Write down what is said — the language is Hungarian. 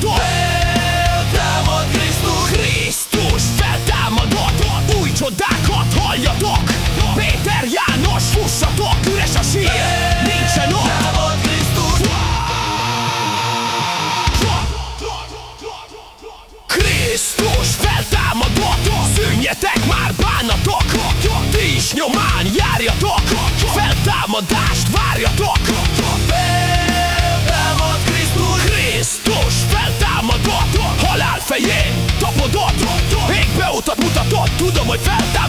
várjatok Feltámad Krisztus. Krisztus. Feltámadott. Új csodákat halljatok. Péter János fussatok Üres a sír, nincsen ott. Krisztus. Feltámadott. Szűnjetek már bánatok. Ti is nyomán járjatok. Feltámadást várjatok fején. Tapodott Égbe utat mutatott Tudom, hogy feltámadt